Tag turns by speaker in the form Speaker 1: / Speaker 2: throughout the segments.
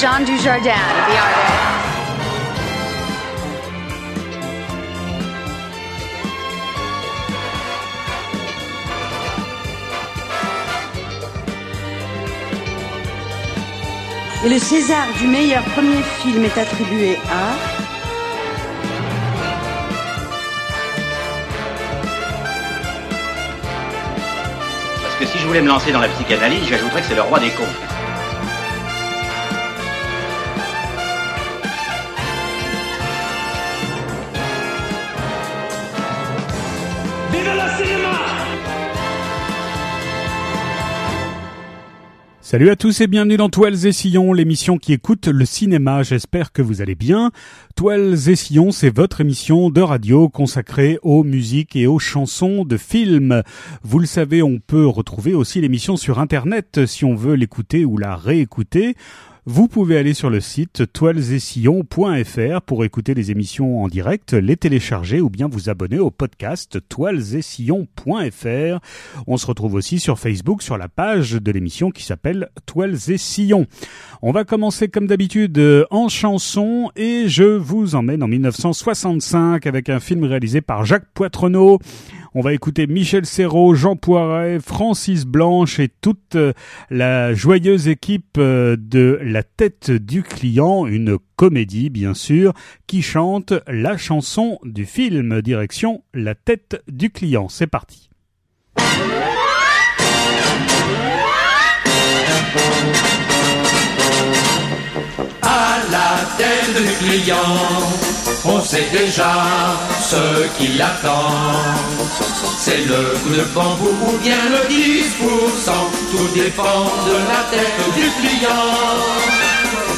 Speaker 1: Jean Dujardin, the artist.
Speaker 2: Et le César du meilleur premier film est attribué à
Speaker 3: Parce que si je voulais me lancer dans la psychanalyse, j'ajouterais que c'est le roi des cons.
Speaker 4: Salut à tous et bienvenue dans Toiles et Sillons, l'émission qui écoute le cinéma. J'espère que vous allez bien. Toiles et Sillons, c'est votre émission de radio consacrée aux musiques et aux chansons de films. Vous le savez, on peut retrouver aussi l'émission sur Internet si on veut l'écouter ou la réécouter. Vous pouvez aller sur le site toilesetsillons.fr pour écouter les émissions en direct, les télécharger ou bien vous abonner au podcast toilesetsillons.fr. On se retrouve aussi sur Facebook sur la page de l'émission qui s'appelle Toiles et Sillons. On va commencer comme d'habitude en chanson et je vous emmène en 1965 avec un film réalisé par Jacques Poitrenaud. On va écouter Michel Serrault, Jean Poiret, Francis Blanche et toute euh, la joyeuse équipe euh, de La tête du client, une comédie bien sûr, qui chante la chanson du film direction La tête du client. C'est parti.
Speaker 5: Tête du client, on sait déjà ce qui l'attend. C'est le coup de bambou ou bien le 10%, tout dépend de la tête du client.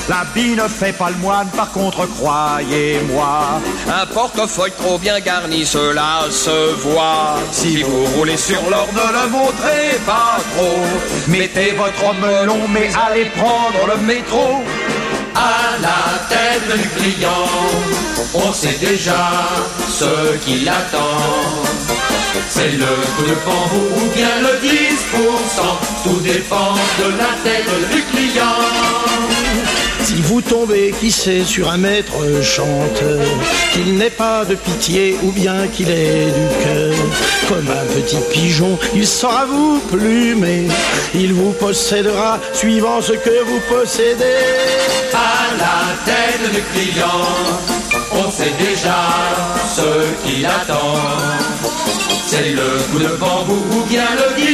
Speaker 6: L'habit ne fait pas le moine, par contre, croyez-moi.
Speaker 7: Un portefeuille trop bien garni, cela se voit.
Speaker 6: Si vous roulez sur l'or, ne le montrez pas trop. Mettez votre melon, mais allez prendre le métro.
Speaker 5: À la tête du client, on sait déjà ce qui l'attend. C'est le coup de bambou ou bien le 10%, tout dépend de la tête du client.
Speaker 8: Si vous tombez, qui sait, sur un maître chanteur, qu'il n'ait pas de pitié ou bien qu'il ait du cœur, comme un petit pigeon, il saura vous plumer, il vous possédera suivant ce que vous possédez.
Speaker 5: À la tête du client, on sait déjà ce qui l'attend. C'est le coup de bambou ou bien le 10%,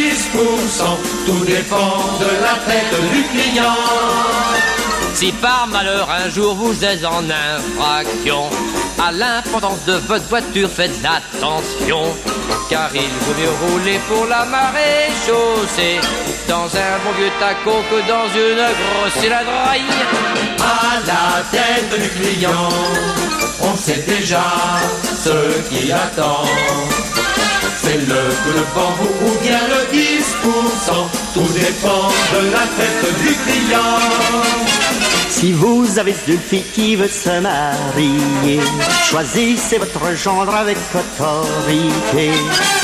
Speaker 5: tout dépend de la tête du client.
Speaker 7: Si par malheur un jour vous êtes en infraction à l'importance de votre voiture, faites attention, car il vaut mieux rouler pour la marée chaussée dans un bon vieux taco que dans une grosse céladreille.
Speaker 5: À la tête du client, on sait déjà ce qui attend. C'est le coup de bambou ou bien le 10%, tout dépend de la tête du client.
Speaker 9: Si vous avez une fille qui veut se marier, choisissez votre gendre avec autorité.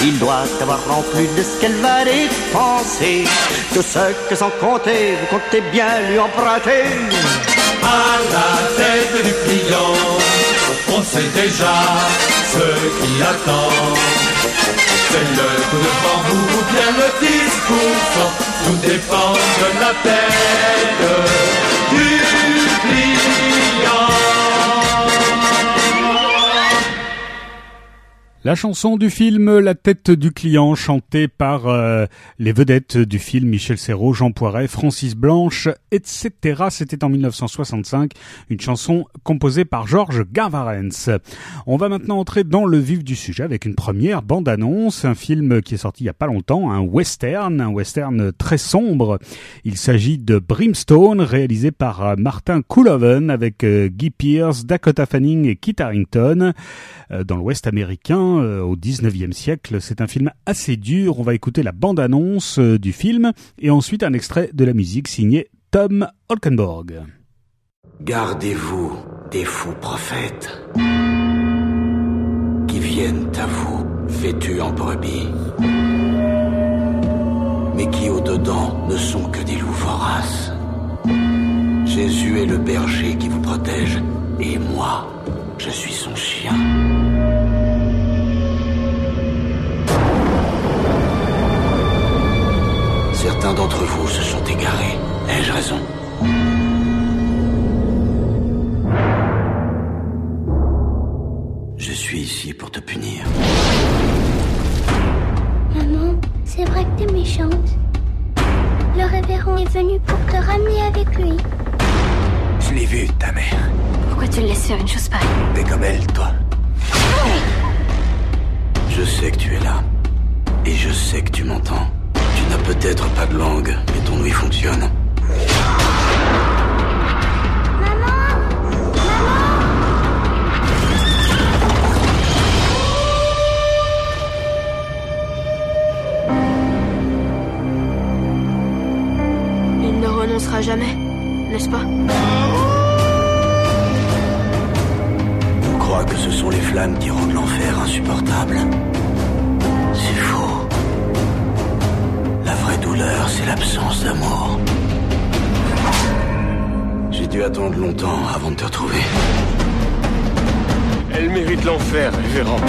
Speaker 9: Il doit avoir en plus de ce qu'elle va dépenser, tout ce que sans compter, vous comptez bien lui emprunter.
Speaker 5: À la tête du client, on sait déjà ce qui attend. C'est le coup de bambou ou bien le 10%, tout dépend de la tête
Speaker 4: La chanson du film La tête du client, chantée par euh, les vedettes du film Michel Serrault, Jean Poiret, Francis Blanche, etc. C'était en 1965, une chanson composée par Georges Gavarens. On va maintenant entrer dans le vif du sujet avec une première bande-annonce, un film qui est sorti il y a pas longtemps, un western, un western très sombre. Il s'agit de Brimstone, réalisé par euh, Martin Couloven avec euh, Guy Pearce, Dakota Fanning et Kit Harington dans l'Ouest américain au 19e siècle. C'est un film assez dur. On va écouter la bande-annonce du film et ensuite un extrait de la musique signée Tom Holkenborg.
Speaker 10: Gardez-vous des faux prophètes qui viennent à vous vêtus en brebis, mais qui au-dedans ne sont que des loups voraces. Jésus est le berger qui vous protège, et moi, je suis son chien. Certains d'entre vous se sont égarés. Ai-je raison Je suis ici pour te punir.
Speaker 11: Maman, c'est vrai que t'es méchante. Le révérend est venu pour te ramener avec lui.
Speaker 10: Je l'ai vu, ta mère.
Speaker 11: Pourquoi tu le laisses faire une chose pareille
Speaker 10: T'es comme elle, toi. Je sais que tu es là. Et je sais que tu m'entends. N'as peut-être pas de langue, mais ton ouïe fonctionne.
Speaker 12: Il ne renoncera jamais, n'est-ce pas
Speaker 10: On croit que ce sont les flammes qui rendent l'enfer insupportable. L'absence d'amour. J'ai dû attendre longtemps avant de te retrouver.
Speaker 13: Elle mérite l'enfer, révérend.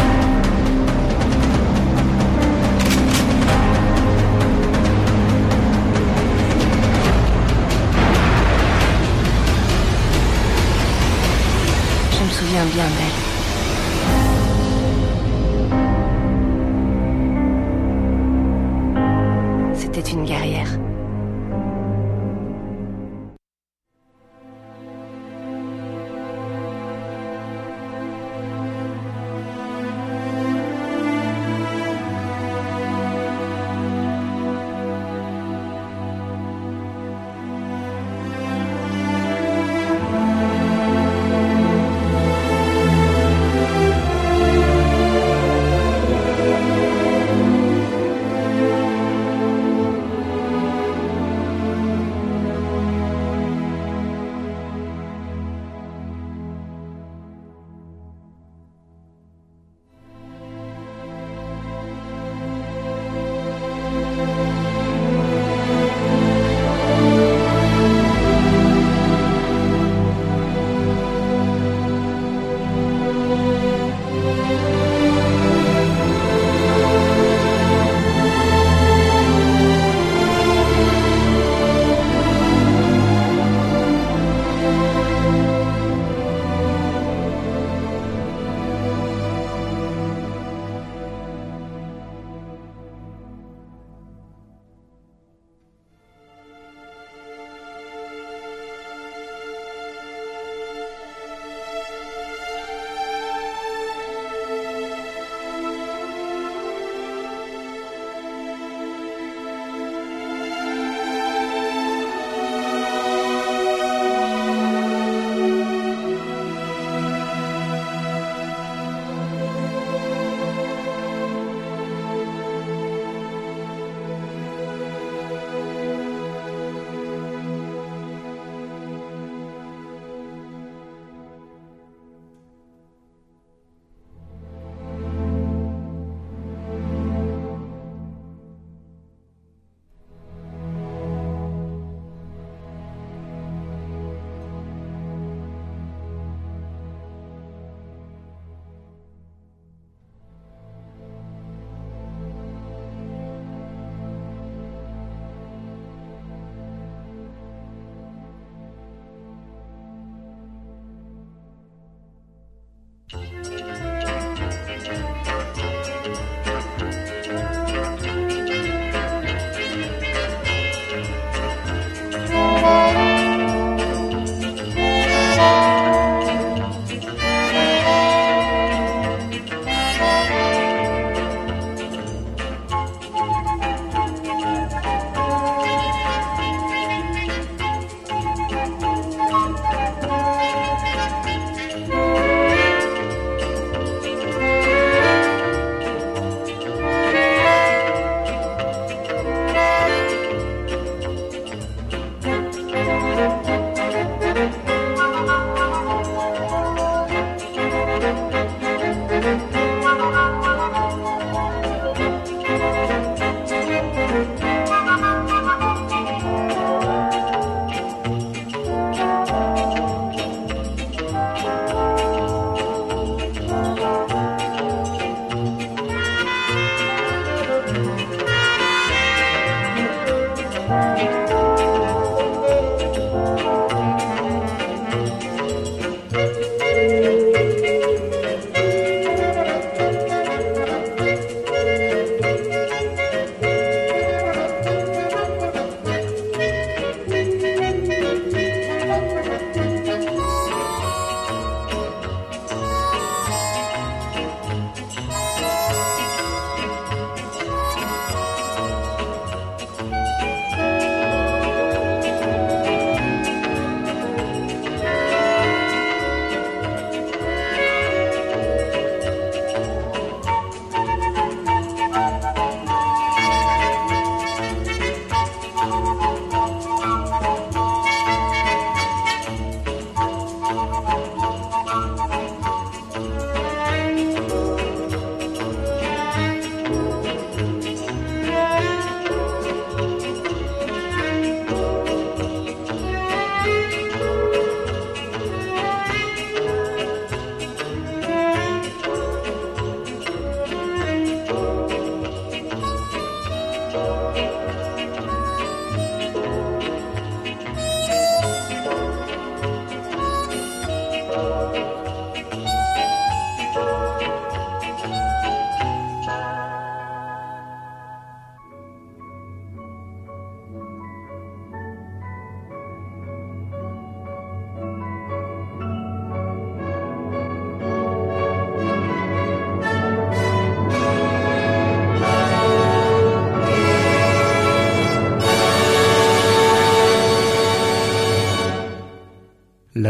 Speaker 12: Je me souviens bien d'elle.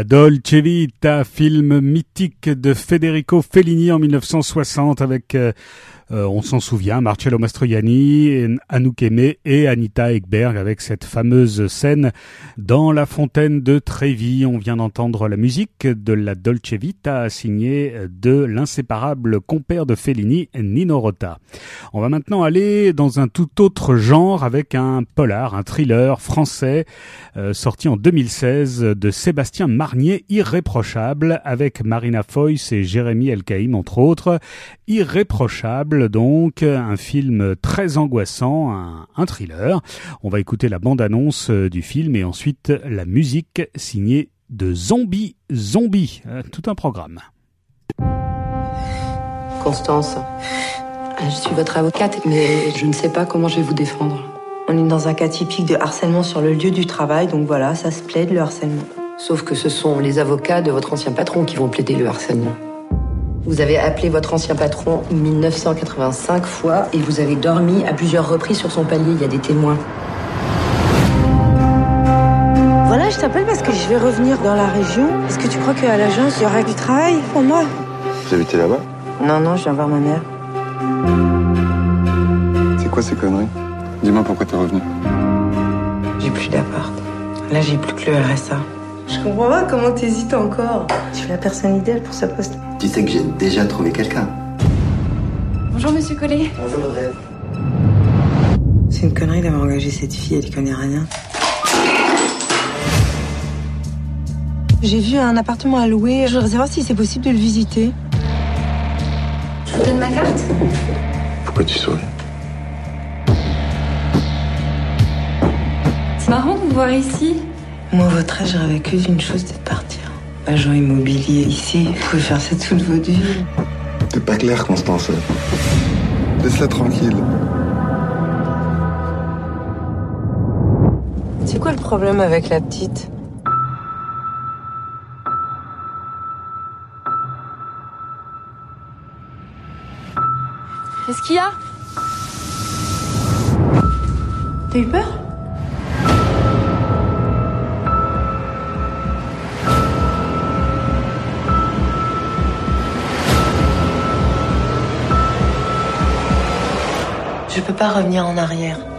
Speaker 4: La Dolce Vita, film mythique de Federico Fellini en 1960 avec euh, on s'en souvient, Marcello Mastroianni, Anouk Aimé et Anita Ekberg avec cette fameuse scène dans la fontaine de Trévi. On vient d'entendre la musique de la Dolce Vita signée de l'inséparable compère de Fellini, Nino Rota. On va maintenant aller dans un tout autre genre avec un polar, un thriller français euh, sorti en 2016 de Sébastien Marnier, Irréprochable, avec Marina Foïs et Jérémy Elkaïm entre autres. Irréprochable donc, un film très angoissant, un, thriller. On va écouter la bande-annonce euh, du film et ensuite la musique signée de Zombie Zombie. Euh, tout un programme.
Speaker 14: Constance, je suis votre avocate, mais je ne sais pas comment je vais vous défendre. On est dans un cas typique de harcèlement sur le lieu du travail, donc voilà, ça se plaide le harcèlement. Sauf que ce sont les avocats de votre ancien patron qui vont plaider le harcèlement. Vous avez appelé votre ancien patron 1985 fois et vous avez dormi à plusieurs reprises sur son palier. Il y a des témoins.
Speaker 15: Voilà, je t'appelle parce que je vais revenir dans la région. Est-ce que tu crois qu'à l'agence, il y aura du travail pour moi?
Speaker 16: Vous habitez là-bas?
Speaker 15: Non, non, je viens voir ma mère.
Speaker 16: C'est quoi ces conneries? Dis-moi pourquoi t'es revenu.
Speaker 15: J'ai plus d'appart. Là, j'ai plus que le RSA. Je comprends pas comment t'hésites encore. Je suis la personne idéale pour ce poste.
Speaker 17: Tu sais que j'ai déjà trouvé quelqu'un.
Speaker 18: Bonjour, monsieur Collet.
Speaker 17: Bonjour, Audrey.
Speaker 15: C'est une connerie d'avoir engagé cette fille, elle connaît rien. J'ai vu un appartement à louer. Je voudrais savoir si c'est possible de le visiter.
Speaker 18: Je vous donne ma carte?
Speaker 16: Pourquoi tu souris?
Speaker 18: C'est marrant de vous voir ici.
Speaker 15: Moi, à votre âge, que d'une chose, c'est de partir. Agent immobilier ici, vous pouvez faire ça toute votre vie.
Speaker 16: T'es pas clair, Constance. Laisse-la tranquille.
Speaker 15: C'est quoi le problème avec la petite?
Speaker 18: Qu'est-ce qu'il y a?
Speaker 15: T'as eu peur? Pas revenir en arrière.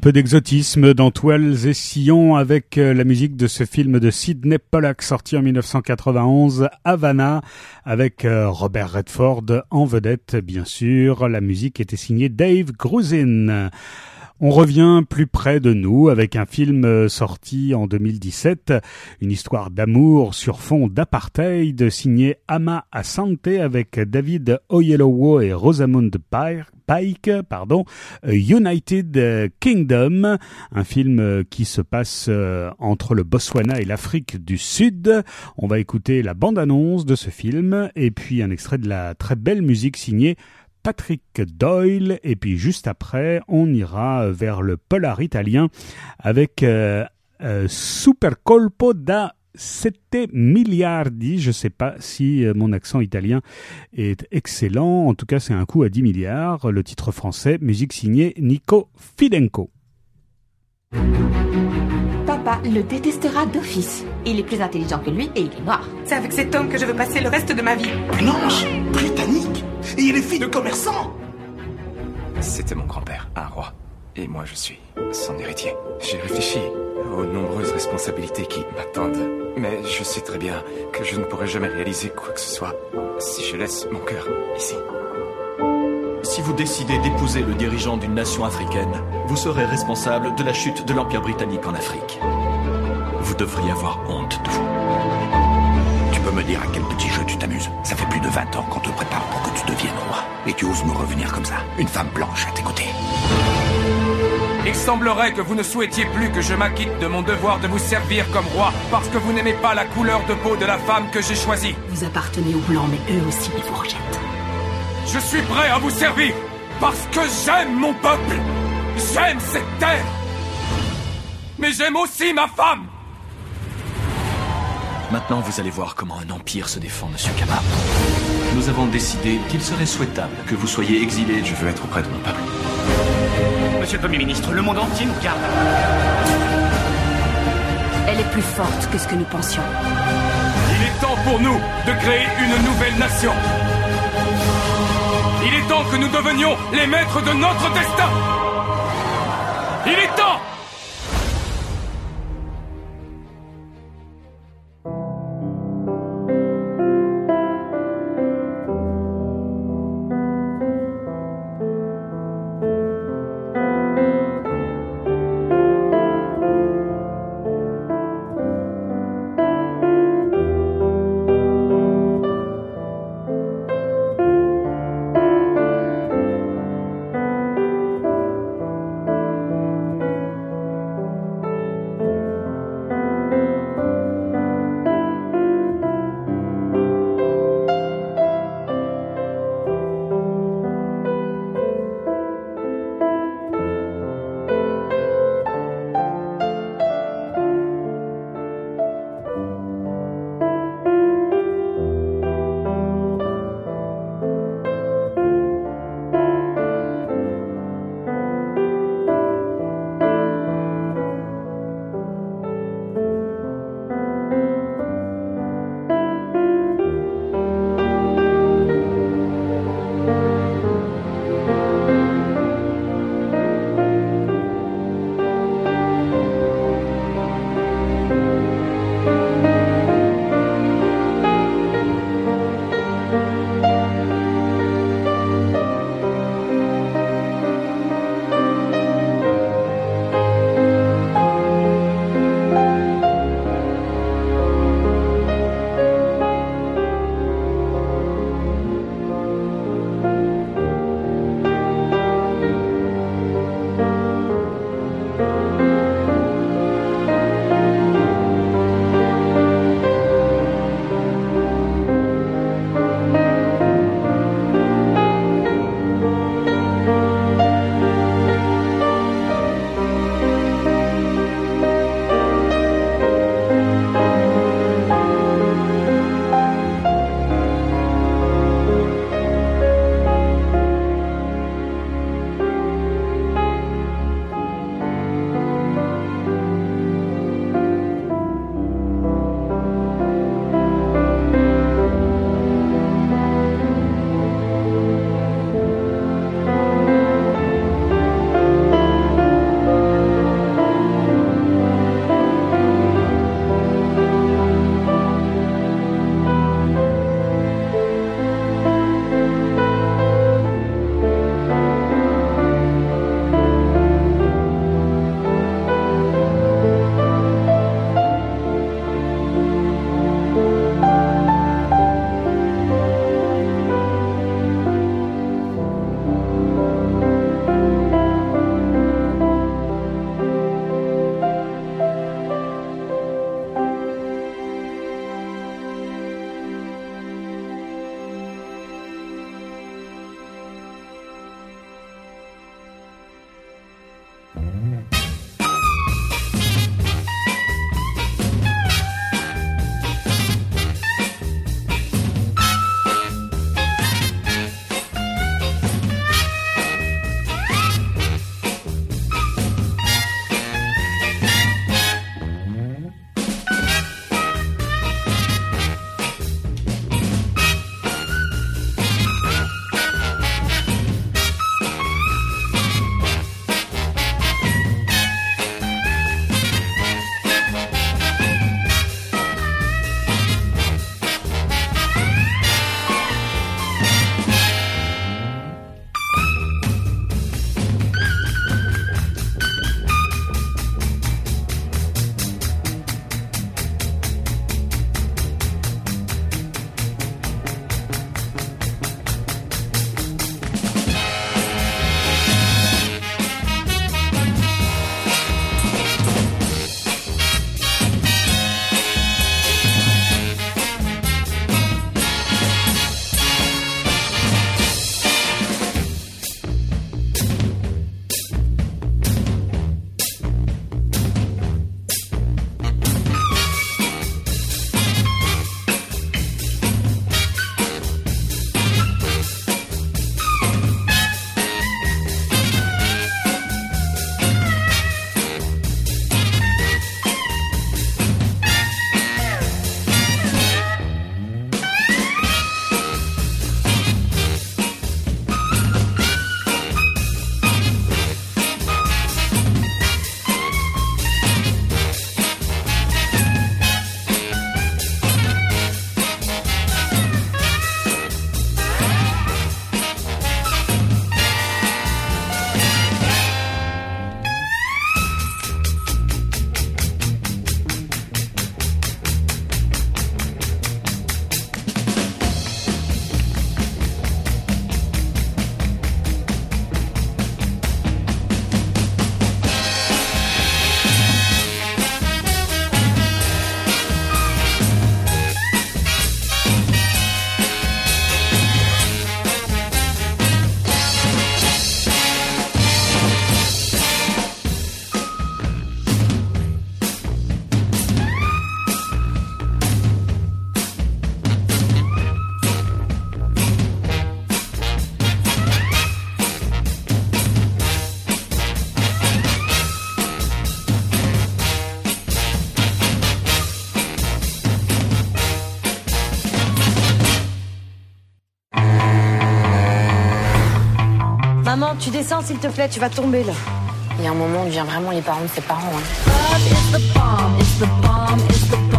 Speaker 4: Peu d'exotisme dans Toiles et Sillons avec euh, la musique de ce film de Sidney Pollack sorti en 1991, Havana, avec euh, Robert Redford en vedette bien sûr. La musique était signée Dave Grusin. On revient plus près de nous avec un film euh, sorti en 2017, une histoire d'amour sur fond d'apartheid signé Ama Asante avec David Oyelowo et Rosamund Pike, pardon, United Kingdom, un film euh, qui se passe euh, entre le Botswana et l'Afrique du Sud. On va écouter la bande-annonce de ce film et puis un extrait de la très belle musique signée Patrick Doyle et puis juste après on ira vers le polar italien avec euh, euh, Super Colpo da Sette Miliardi. Je ne sais pas si euh, mon accent italien est excellent. En tout cas, c'est un coup à 10 milliards. Le titre français, musique signée Nico Fidenko.
Speaker 19: Papa le détestera d'office. Il est plus intelligent que lui et il est noir.
Speaker 20: C'est avec cet homme que je veux passer le reste de ma vie.
Speaker 21: Blanche Britannique Et il est fille de commerçant
Speaker 13: C'était mon grand-père, un roi. Et moi, je suis son héritier. J'ai réfléchi aux nombreuses responsabilités qui m'attendent. Mais je sais très bien que je ne pourrai jamais réaliser quoi que ce soit si je laisse mon cœur ici.
Speaker 22: Si vous décidez d'épouser le dirigeant d'une nation africaine, vous serez responsable de la chute de l'Empire britannique en Afrique. Vous devriez avoir honte de vous.
Speaker 10: Tu peux me dire à quel petit jeu tu t'amuses Ça fait plus de 20 ans qu'on te prépare pour que tu deviennes roi. Et tu oses nous revenir comme ça. Une femme blanche à tes côtés.
Speaker 6: Il semblerait que vous ne souhaitiez plus que je m'acquitte de mon devoir de vous servir comme roi parce que vous n'aimez pas la couleur de peau de la femme que j'ai choisie.
Speaker 19: Vous appartenez aux Blancs, mais eux aussi, ils vous rejettent.
Speaker 6: Je suis prêt à vous servir parce que j'aime mon peuple. J'aime cette terre. Mais j'aime aussi ma femme.
Speaker 22: Maintenant, vous allez voir comment un empire se défend, monsieur Kama. Nous avons décidé qu'il serait souhaitable que vous soyez exilé.
Speaker 10: Je veux être auprès de mon peuple.
Speaker 3: Monsieur le Premier ministre, le monde entier nous garde.
Speaker 19: Elle est plus forte que ce que nous pensions.
Speaker 6: Il est temps pour nous de créer une nouvelle nation. Il est temps que nous devenions les maîtres de notre destin.
Speaker 15: Tu descends s'il te plaît, tu vas tomber là.
Speaker 23: Il y a un moment, on devient vraiment les parents de ses parents. hein.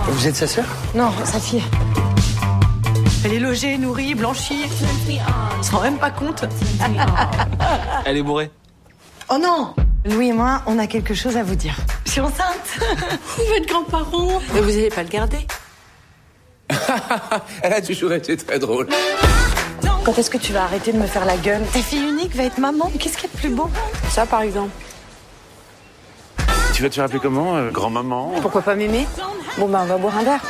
Speaker 24: Vous êtes sa sœur?
Speaker 15: Non, sa fille.
Speaker 25: Elle est logée, nourrie, blanchie. On se rend même pas compte.
Speaker 24: Elle est bourrée.
Speaker 15: Oh non Louis et moi, on a quelque chose à vous dire.
Speaker 25: Je suis enceinte. Vous êtes grands-parents.
Speaker 15: Mais vous allez pas le garder
Speaker 24: Elle a toujours été très drôle.
Speaker 15: Quand est-ce que tu vas arrêter de me faire la gueule Ta fille unique va être maman. Qu'est-ce qu'il y a de plus beau Ça, par exemple.
Speaker 24: Tu vas te faire appeler comment euh, Grand-maman
Speaker 15: Pourquoi pas m'aimer Bon, bah, on va boire un verre.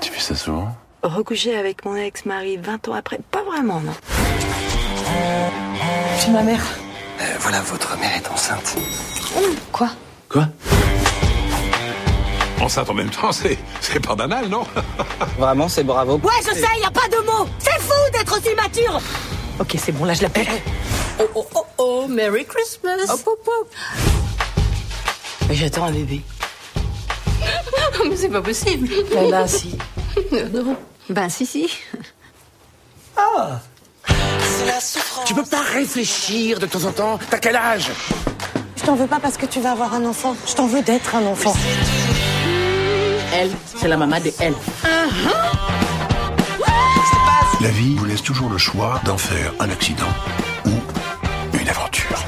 Speaker 24: Tu fais ça souvent
Speaker 15: Recoucher avec mon ex-mari 20 ans après, pas vraiment, non. C'est ma mère.
Speaker 24: Euh, Voilà, votre mère est enceinte.
Speaker 15: Quoi
Speaker 24: Quoi?
Speaker 26: Enceinte en même temps, c'est, c'est pas banal, non?
Speaker 24: Vraiment, c'est bravo.
Speaker 15: Ouais, je sais, y a pas de mots C'est fou d'être aussi mature Ok, c'est bon, là, je l'appelle. Oh, oh, oh, oh, Merry Christmas Hop, hop, hop Mais j'attends un bébé.
Speaker 27: Mais c'est pas possible.
Speaker 15: Eh ben, si.
Speaker 27: non. Ben si, si.
Speaker 24: Ah Tu peux pas réfléchir de temps en temps T'as quel âge?
Speaker 15: Je t'en veux pas parce que tu vas avoir un enfant. Je t'en veux d'être un enfant.
Speaker 25: Elle, c'est la maman de elle.
Speaker 28: La vie vous laisse toujours le choix d'en faire un accident ou une aventure.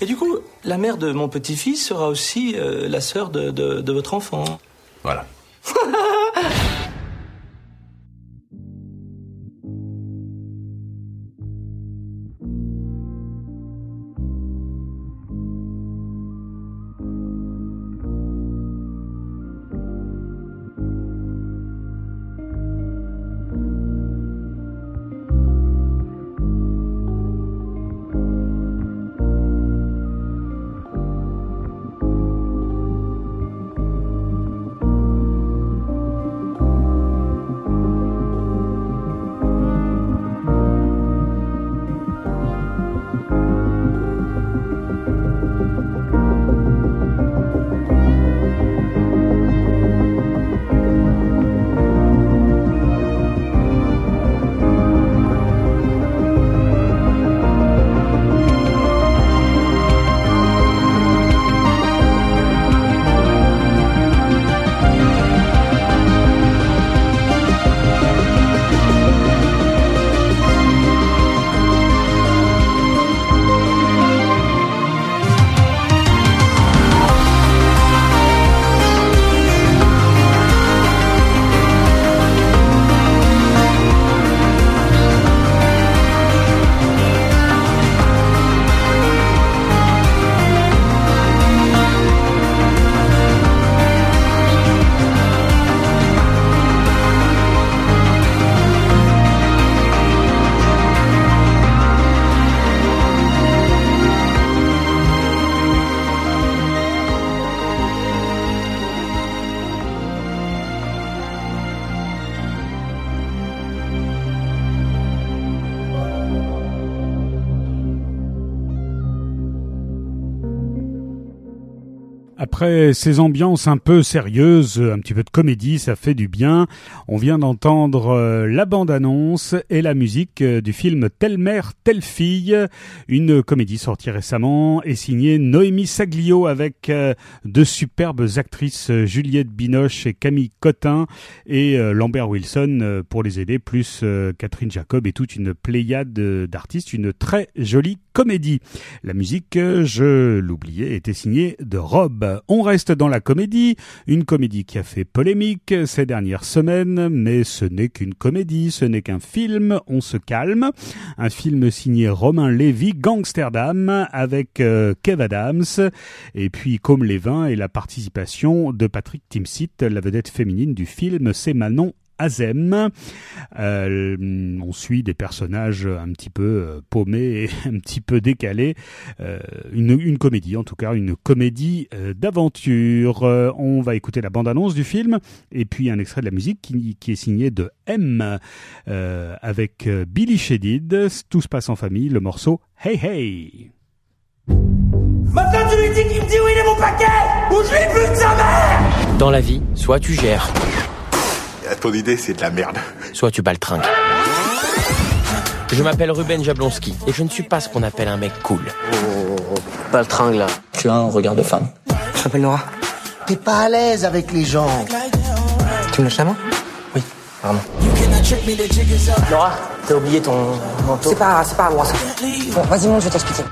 Speaker 24: Et du coup, la mère de mon petit-fils sera aussi euh, la sœur de, de- de votre enfant.
Speaker 26: Voilà.
Speaker 4: Après ces ambiances un peu sérieuses, un petit peu de comédie, ça fait du bien. On vient d'entendre euh, la bande-annonce et la musique euh, du film Telle mère, telle fille, une comédie sortie récemment et signée Noémie Saglio avec euh, deux superbes actrices, Juliette Binoche et Camille Cotin et Lambert Wilson pour les aider, plus Catherine Jacob et toute une pléiade d'artistes, une très jolie comédie. La musique, euh, je l'oubliais, était signée de Rob. On reste dans la comédie, une comédie qui a fait polémique ces dernières semaines, mais ce n'est qu'une comédie, ce n'est qu'un film, on se calme. Un film signé Romain Lévy, Gangsterdam, avec euh, Kev Adams, et puis Comme les vins et la participation de Patrick Timsit, la vedette féminine du film, c'est Manon Azem. Euh, on suit des personnages un petit peu euh, paumés et un petit peu décalés. Euh, une, une comédie, en tout cas, une comédie d'aventure. Euh, on va écouter la bande-annonce du film et puis un extrait de la musique qui, qui est signé de M euh, avec Billy Shedid. Tout se passe en famille. Le morceau Hey Hey.
Speaker 29: Maintenant tu lui dis qu'il me dit où il est mon paquet Ou je lui plus de sa mère
Speaker 30: Dans la vie, soit tu gères,
Speaker 31: ton idée, c'est de la merde.
Speaker 32: Soit tu baltringues. Je m'appelle Ruben Jablonski et je ne suis pas ce qu'on appelle un mec cool.
Speaker 30: Baltringue là. Tu as un regard de femme.
Speaker 33: Je m'appelle Nora.
Speaker 34: T'es pas à l'aise avec les gens.
Speaker 33: Tu me lâches la main
Speaker 30: Oui, pardon.
Speaker 33: Nora, t'as oublié ton manteau. C'est pas, c'est pas à moi ça. Bon, vas-y monte, je vais t'expliquer.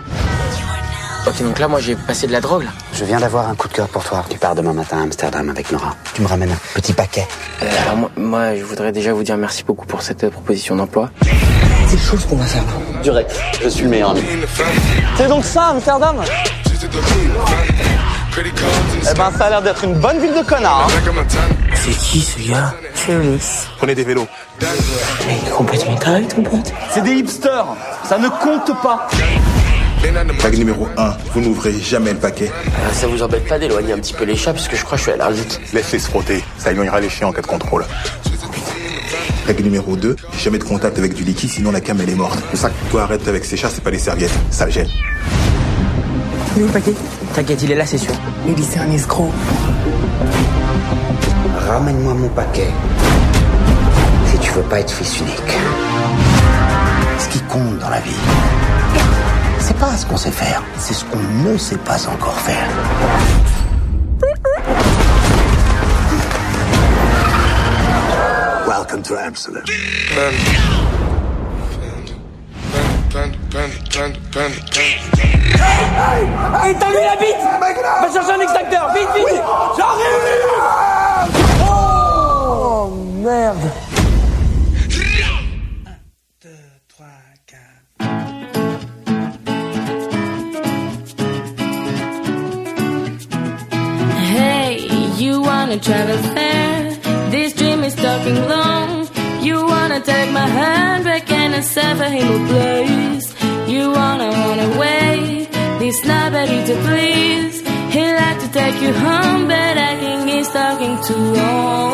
Speaker 30: Ok, donc là, moi, j'ai passé de la drogue, là.
Speaker 34: Je viens d'avoir un coup de cœur pour toi. Tu pars demain matin à Amsterdam avec Nora. Tu me ramènes un petit paquet.
Speaker 30: Euh, alors, moi, moi, je voudrais déjà vous dire merci beaucoup pour cette euh, proposition d'emploi.
Speaker 33: C'est le chose qu'on va faire.
Speaker 34: Direct, je suis le meilleur ami.
Speaker 33: C'est donc ça, Amsterdam? Eh ben, ça a l'air d'être une bonne ville de connards. Hein.
Speaker 30: C'est qui, ce gars?
Speaker 31: Prenez des vélos.
Speaker 30: Mais il est complètement taré, ton pote.
Speaker 33: C'est des hipsters. Ça ne compte pas.
Speaker 16: Règle numéro 1, vous n'ouvrez jamais le paquet.
Speaker 30: Euh, ça vous embête pas d'éloigner un petit peu les chats, parce que je crois que je suis allergique.
Speaker 31: Laisse-les se frotter. Ça éloignera les chiens en cas de contrôle.
Speaker 16: Règle numéro 2, jamais de contact avec du liquide, sinon la cam elle est morte. Le sac, toi arrête avec ces chats, c'est pas des serviettes. Ça le gêne.
Speaker 33: Il est où le paquet?
Speaker 30: T'inquiète, il est là, c'est sûr.
Speaker 33: Mais c'est un escroc.
Speaker 34: Ramène-moi mon paquet. Si tu veux pas être fils unique. Ce qui compte dans la vie, c'est pas ce qu'on sait faire, c'est ce qu'on ne sait pas encore faire. Welcome to Amsterdam.
Speaker 33: Hey, t'as lui la bite Va chercher un extracteur, vite, vite J'arrive Oh, merde
Speaker 35: wanna travel there? This dream is talking long. You wanna take my hand back and a seven place. You wanna run away. This nobody to please. He like to take you home, but I think he's talking too long.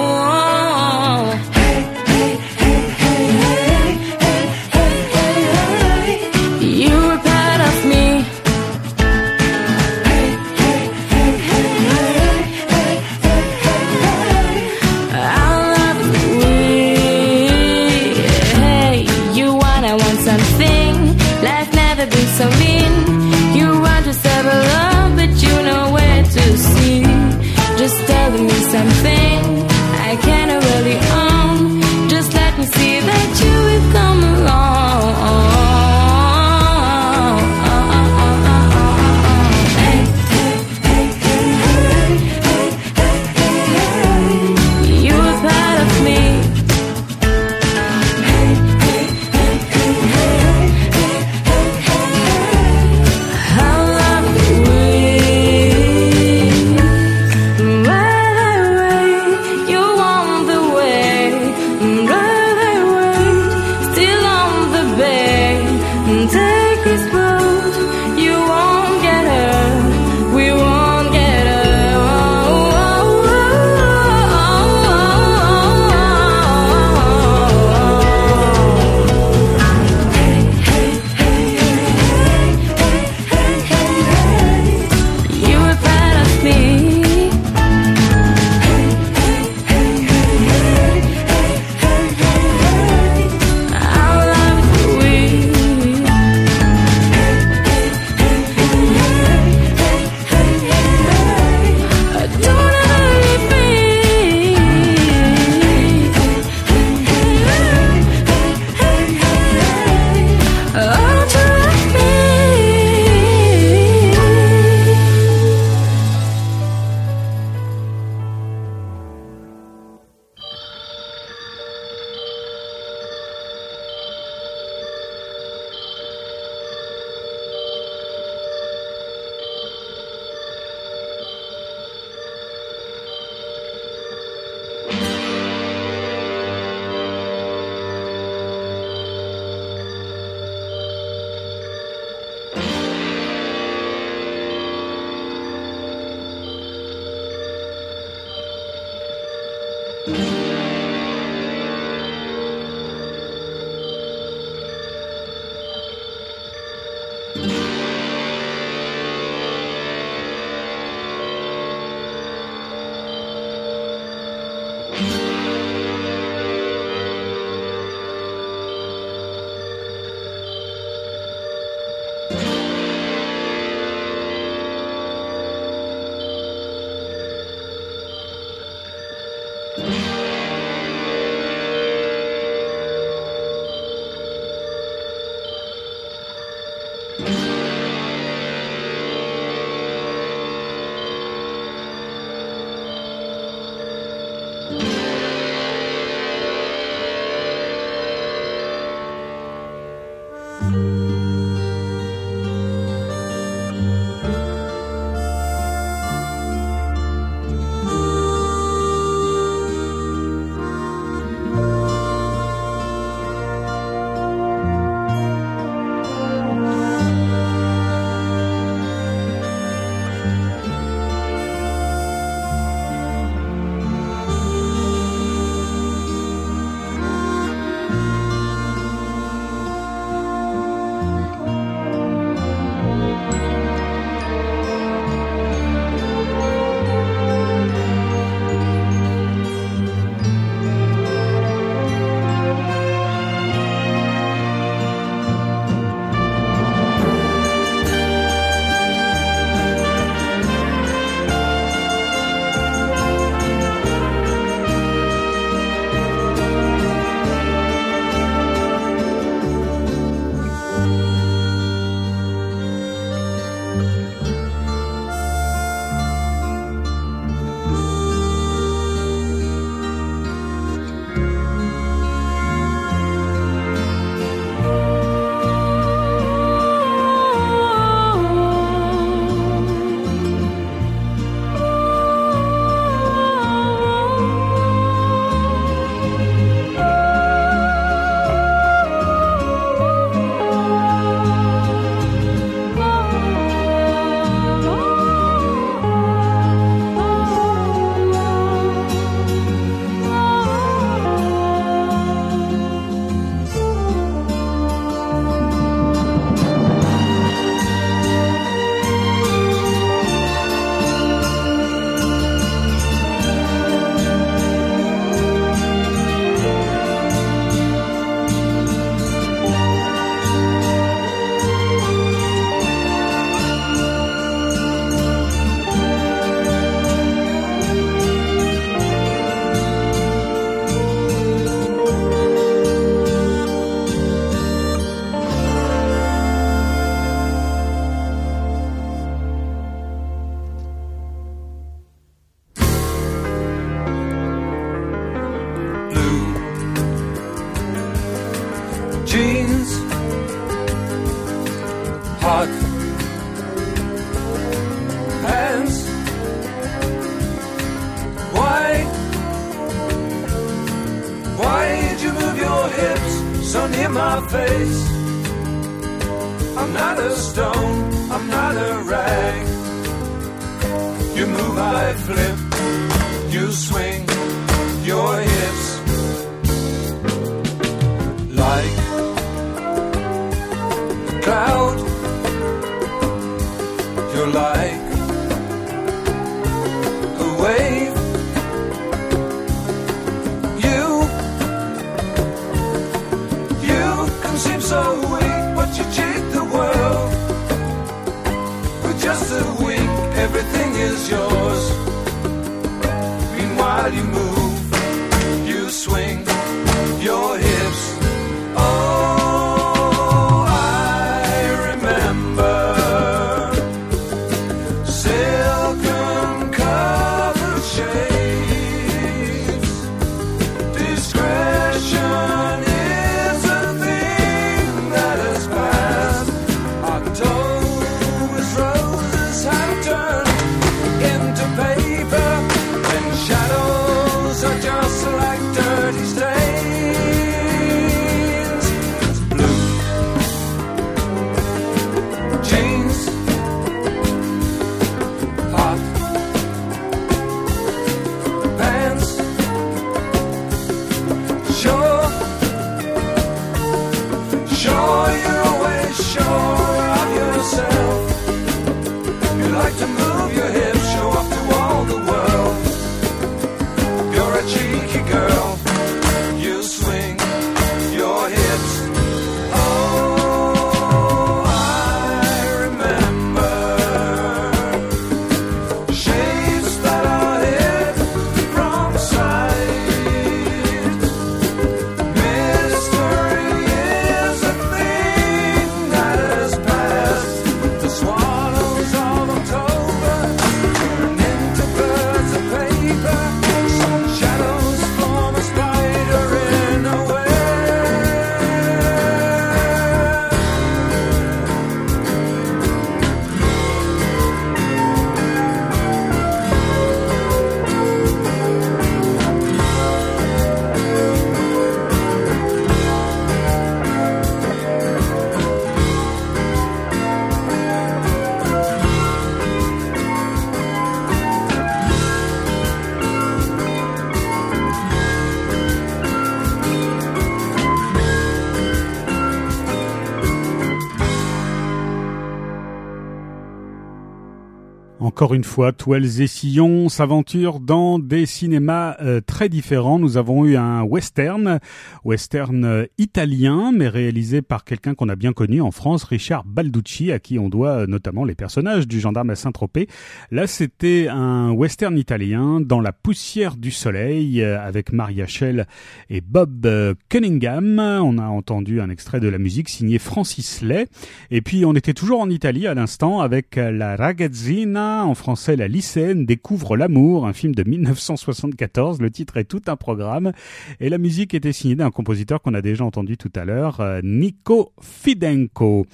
Speaker 4: Encore une fois, Toiles et Sillons s'aventurent dans des cinémas euh, très différents. Nous avons eu un western, western euh, italien, mais réalisé par quelqu'un qu'on a bien connu en France, Richard Balducci, à qui on doit euh, notamment les personnages du gendarme à Saint-Tropez. Là, c'était un western italien dans la poussière du soleil, avec Maria Schell et Bob Cunningham. On a entendu un extrait de la musique signé Francis Lay. Et puis, on était toujours en Italie à l'instant avec La Ragazzina, français La lycéenne découvre l'amour, un film de 1974. Le titre est tout un programme. Et la musique était signée d'un compositeur qu'on a déjà entendu tout à l'heure, euh, Nico Fidenko.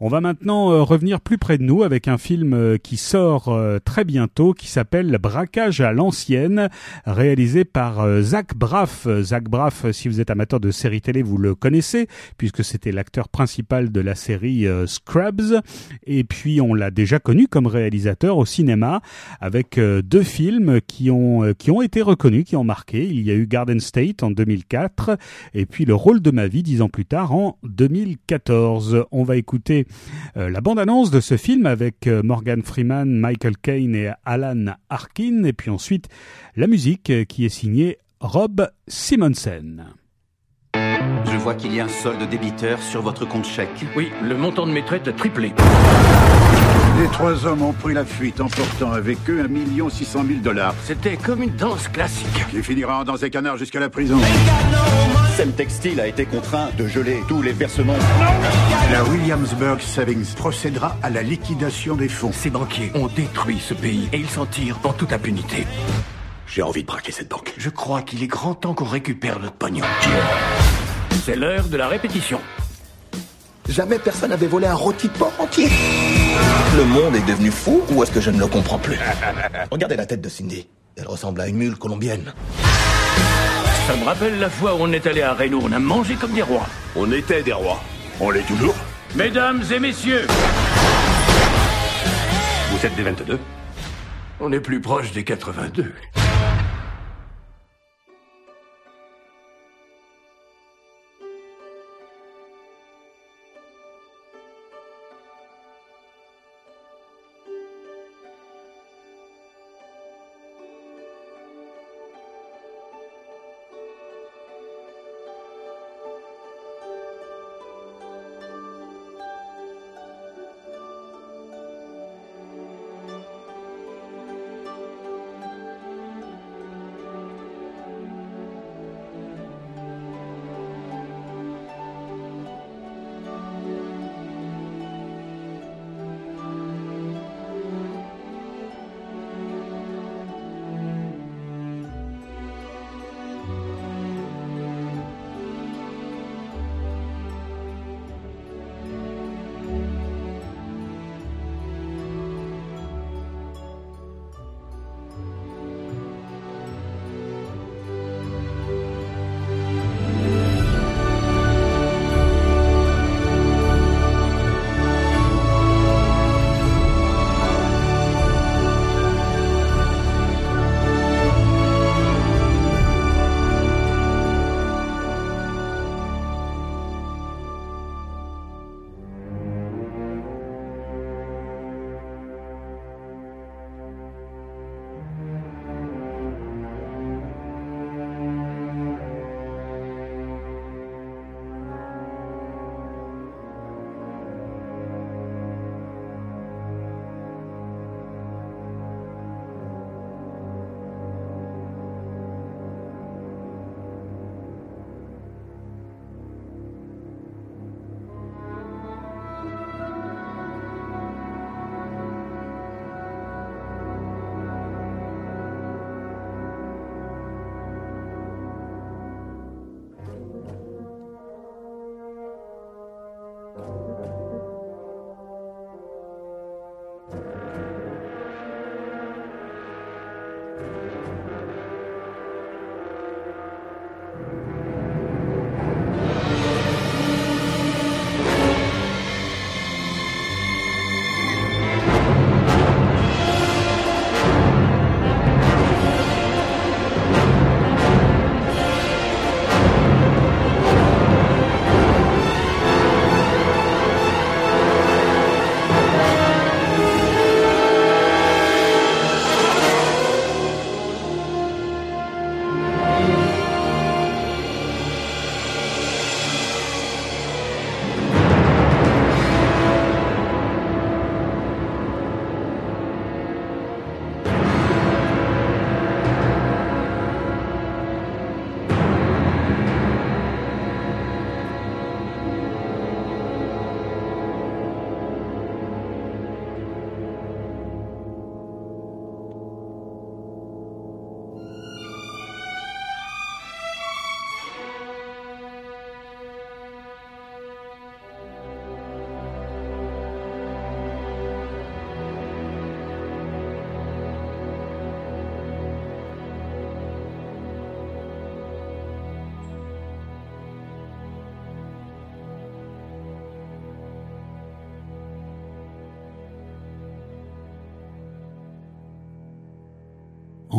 Speaker 4: On va maintenant euh, revenir plus près de nous avec un film euh, qui sort très bientôt, qui s'appelle Braquage à l'ancienne, réalisé par Zach Braff. Zach Braff, si vous êtes amateur de séries télé, vous le connaissez, puisque c'était l'acteur principal de la série Scrubs. Et puis on l'a déjà connu comme réalisateur au cinéma, avec euh, deux films qui ont euh, qui ont été reconnus, qui ont marqué. Il y a eu Garden State en 2004, et puis Le rôle de ma vie dix ans plus tard en 2014. On va écouter euh, la bande-annonce de ce film avec euh, Morgan Freeman, Michael Caine et Alan Arkin, et puis ensuite la musique qui est signée Rob Simonsen.
Speaker 36: Je vois qu'il y a un solde débiteur sur votre compte chèque.
Speaker 37: Oui, le montant de mes traites a triplé.
Speaker 26: Les trois hommes ont pris la fuite, emportant avec eux un million six cent mille dollars.
Speaker 37: C'était comme une danse classique.
Speaker 26: Qui finira en danse des canards jusqu'à la prison.
Speaker 36: Sem Textile a été contraint de geler tous les versements.
Speaker 26: La Williamsburg Savings procédera à la liquidation des fonds.
Speaker 37: Ces banquiers ont détruit ce pays et ils s'en tirent en toute impunité.
Speaker 26: J'ai envie de braquer cette banque.
Speaker 37: Je crois qu'il est grand temps qu'on récupère notre pognon. C'est l'heure de la répétition.
Speaker 36: Jamais personne n'avait volé un rôti de porc entier. Le monde est devenu fou ou est-ce que je ne le comprends plus? Regardez la tête de Cindy. Elle ressemble à une mule colombienne.
Speaker 38: Ça me rappelle la fois où on est allé à Reno, on a mangé comme des rois.
Speaker 26: On était des rois. On l'est toujours.
Speaker 38: Mesdames et messieurs,
Speaker 26: Vous êtes des 22
Speaker 38: on est plus proche des 82.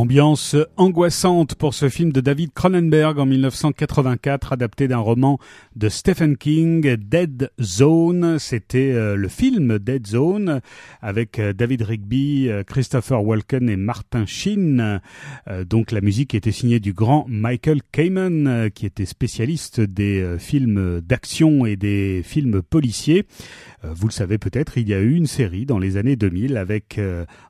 Speaker 4: Ambiance angoissante pour ce film de David Cronenberg en 1984, adapté d'un roman de Stephen King, Dead Zone. C'était euh, le film Dead Zone avec euh, David Rigby, euh, Christopher Walken et Martin Sheen. donc la musique était signée du grand Michael Kamen, qui était spécialiste des films d'action et des films policiers. Vous le savez peut-être, il y a eu une série dans les années 2000 avec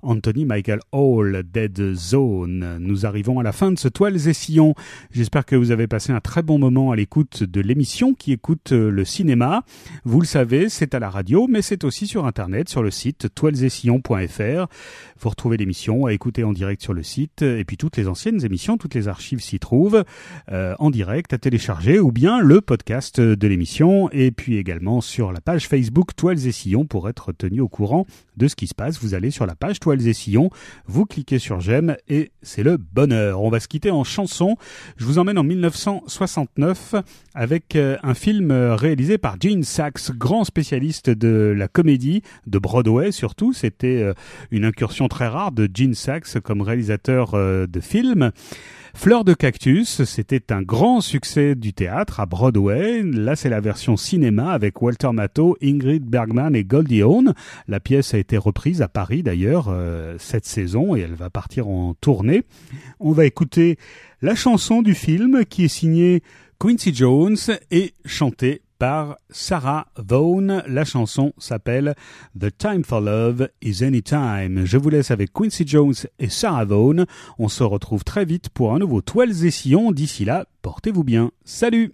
Speaker 4: Anthony Michael Hall, Dead Zone. Nous arrivons à la fin de ce Toiles et Sillons. J'espère que vous avez passé un très bon moment à l'écoute de l'émission qui écoute euh, le cinéma. Vous le savez, c'est à la radio, mais c'est aussi sur Internet, sur le site toilesetsillons.fr. Vous retrouvez l'émission à écouter en direct sur le site et puis toutes les anciennes émissions, toutes les archives s'y trouvent euh, en direct à télécharger ou bien le podcast de l'émission et puis également sur la page Facebook Toiles et Sillons pour être tenu au courant de ce qui se passe. Vous allez sur la page Toiles et Sillons, vous cliquez sur j'aime et c'est le bonheur. On va se quitter en chanson. Je vous emmène en 1969 avec euh, un film réalisé par Gene Sachs, grand spécialiste de la comédie, de Broadway surtout. C'était euh, une incursion très rare de Gene Sachs comme réalisateur euh, de films. Fleur de cactus, c'était un grand succès du théâtre à Broadway. Là, c'est la version cinéma avec Walter Matthau, Ingrid Bergman et Goldie Hawn. La pièce a été reprise à Paris d'ailleurs euh, cette saison et elle va partir en tournée. On va écouter la chanson du film qui est signée Quincy Jones et chantée par Sarah Vaughan. La chanson s'appelle The Time for Love is Anytime. Je vous laisse avec Quincy Jones et Sarah Vaughan. On se retrouve très vite pour un nouveau Toiles et Sillons. D'ici là, portez-vous bien. Salut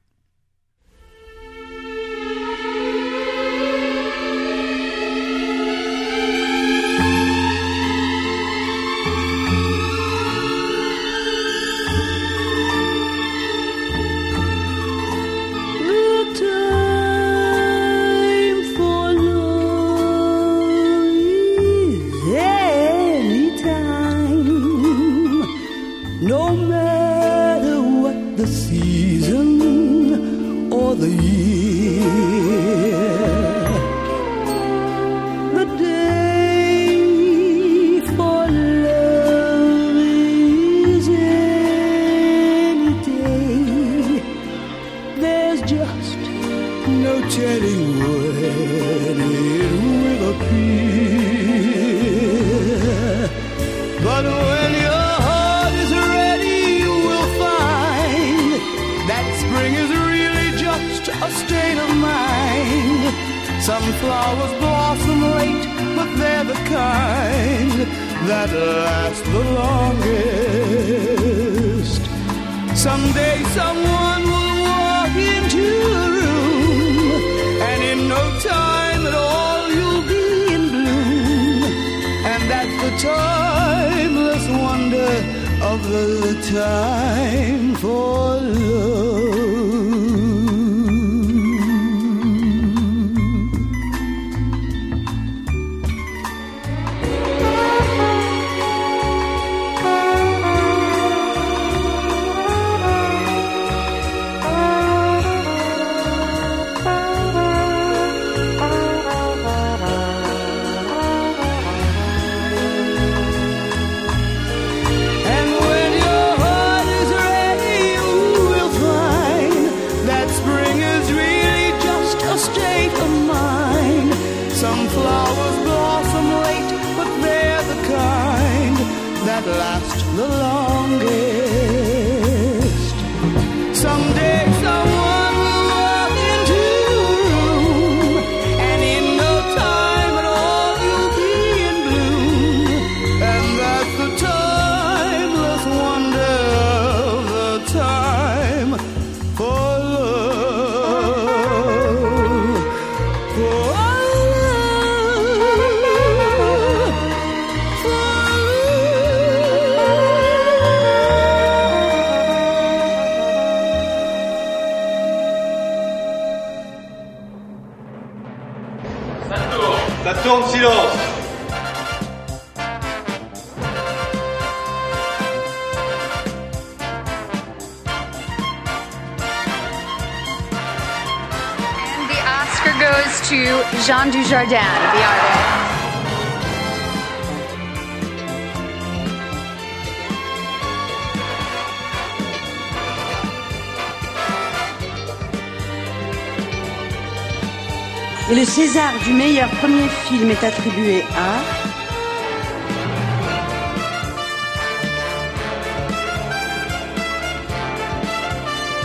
Speaker 39: César du meilleur premier film est attribué à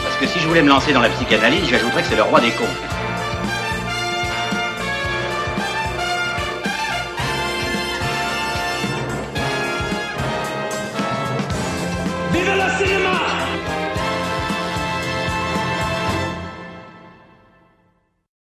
Speaker 3: Parce que si je voulais me lancer dans la psychanalyse, j'ajouterais que c'est le roi des cons.